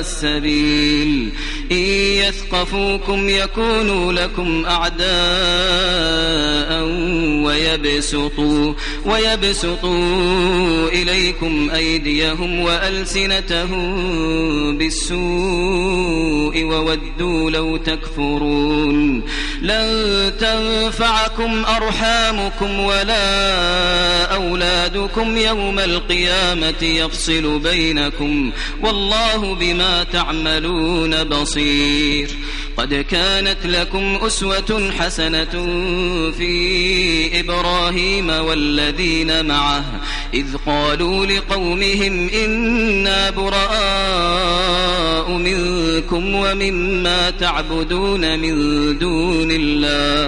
السبيل. إن يثقفوكم يكونوا لكم أعداء ويبسطوا, ويبسطوا إليكم أيديهم وألسنتهم بالسوء وودوا لو تكفرون. لن تنفعكم أرحامكم ولا أولادكم يوم القيامة يفصل بينكم والله بما تعملون بصير قد كانت لكم أسوة حسنة في إبراهيم والذين معه إذ قالوا لقومهم إنا براء منكم ومما تعبدون من دون الله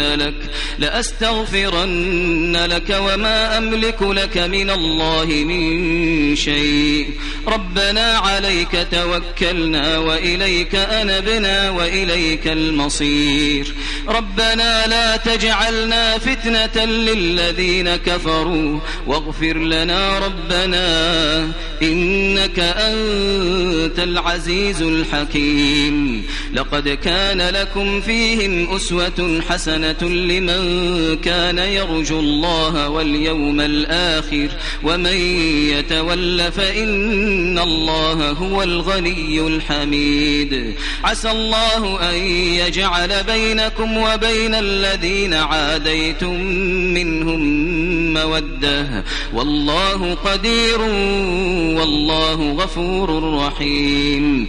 لك لأستغفرن لك وما أملك لك من الله من شيء. ربنا عليك توكلنا وإليك أنبنا وإليك المصير. ربنا لا تجعلنا فتنة للذين كفروا واغفر لنا ربنا إنك أنت العزيز الحكيم. لقد كان لكم فيهم أسوة حسنة لمن كان يرجو الله واليوم الآخر ومن يتول فإن الله هو الغني الحميد. عسى الله أن يجعل بينكم وبين الذين عاديتم منهم مودة. والله قدير والله غفور رحيم.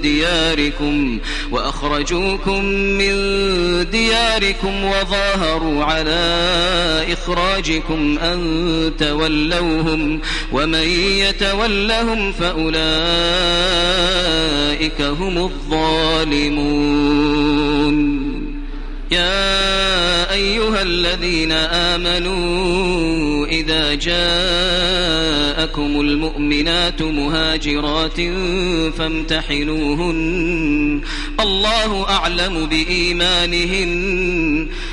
دياركم وأخرجوكم من دياركم وظاهروا على إخراجكم أن تولوهم ومن يتولهم فأولئك هم الظالمون. يا أيها الذين آمنوا إذا جاءكم المؤمنات مهاجرات فامتحنوهن. الله أعلم بإيمانهن.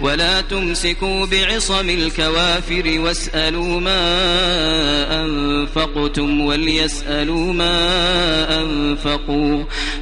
ولا تمسكوا بعصم الكوافر واسألوا ما أنفقتم وليسألوا ما أنفقوا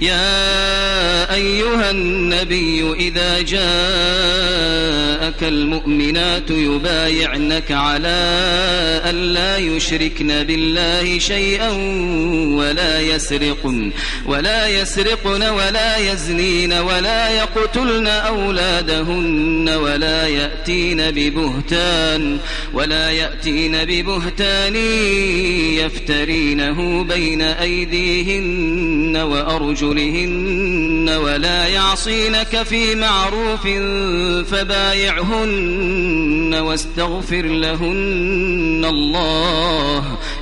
يا أيها النبي إذا جاءك المؤمنات يبايعنك على أن لا يشركن بالله شيئا ولا يسرقن ولا يسرقن ولا يزنين ولا يقتلن أولادهن ولا يأتين ببهتان ولا يأتين ببهتان يفترينه بين أيديهن وأرجلهن أرجلهن ولا يعصينك في معروف فبايعهن واستغفر لهن الله